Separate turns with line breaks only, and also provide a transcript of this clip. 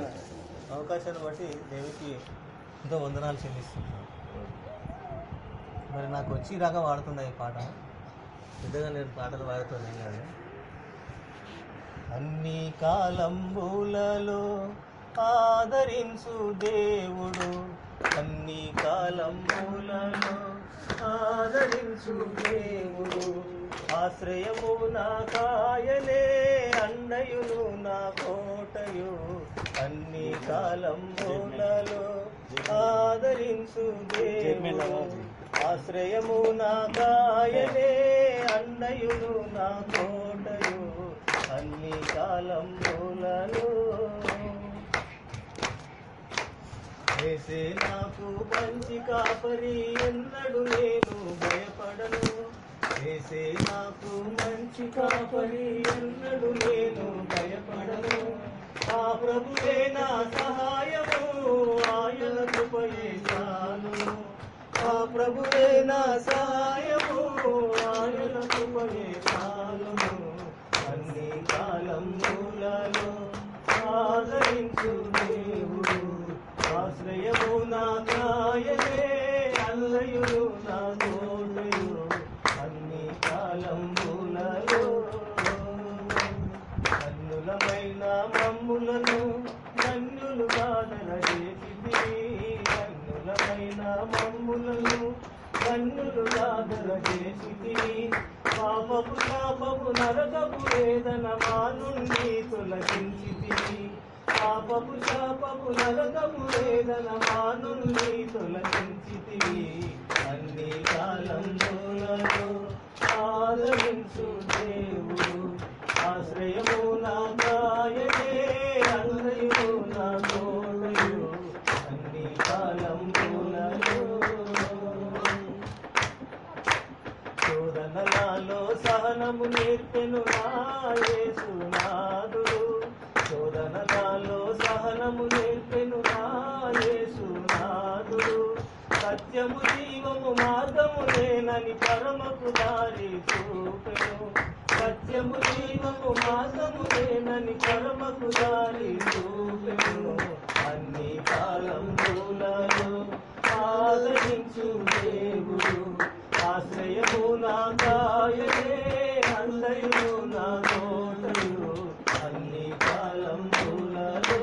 ఇచ్చిన అవకాశాన్ని బట్టి దేవికి ఎంతో వందనాలు చెల్లిస్తున్నాను. మరి నాకు వచ్చి రాగా వాడుతుందా ఈ పాట. పెద్దగా నేను పాటలు పాడుతున్నాను కాదు. అన్ని కాలంబులలో ఆదరించు దేవుడు. అన్ని కాలంబులలో ఆదరించు దేవుడు. ఆశ్రయము నా కాయనే అండయును నా కోటయు. అన్ని కాలంబులలో ఆదరించు దేవుడు. ఆశ్రయము నా కాయనే అండయును నా కోటయు అన్ని కాలంబులలో వేసే నాకు మంచి కాపరి ఎన్నడు నేను భయపడను. వేసే నాకు మంచి కాపరి ఎన్నడు నేను ప్రభువే నా సహాయము? ఆయన కృపయే చాలును ఆ ప్రభువే నా సహాయము? ఆయన కృపయే చాలును అన్ని మూలలో ఆదరించు దేవుడు. ఆశ్రయము నా కాయలే అల్లయుడు కన్నులమైన మమ్ములను కన్నులు కాదరచేసిది కన్నులమైన మమ్ములను కన్నులు కాదరచేసిది పాపపు పాపపు నరకపు వేదన మా నుండి తొలగించితివి పాపపు శాపపు నరకపు వేదన మా నుండి తొలగించితివి సాధనాలో సహనము నేర్పెను నాయసునాదుడు శోధనలలో సహనము నేర్పెను నాయసునాదుడు సత్యము జీవము మార్గము లేనని పరమకు దారి చూపెను. సత్యము జీవము మార్గము లేనని పరమకు దారి చూపెను. ఆయనే అందయు నా తోటయు అన్ని కాలం పూలలో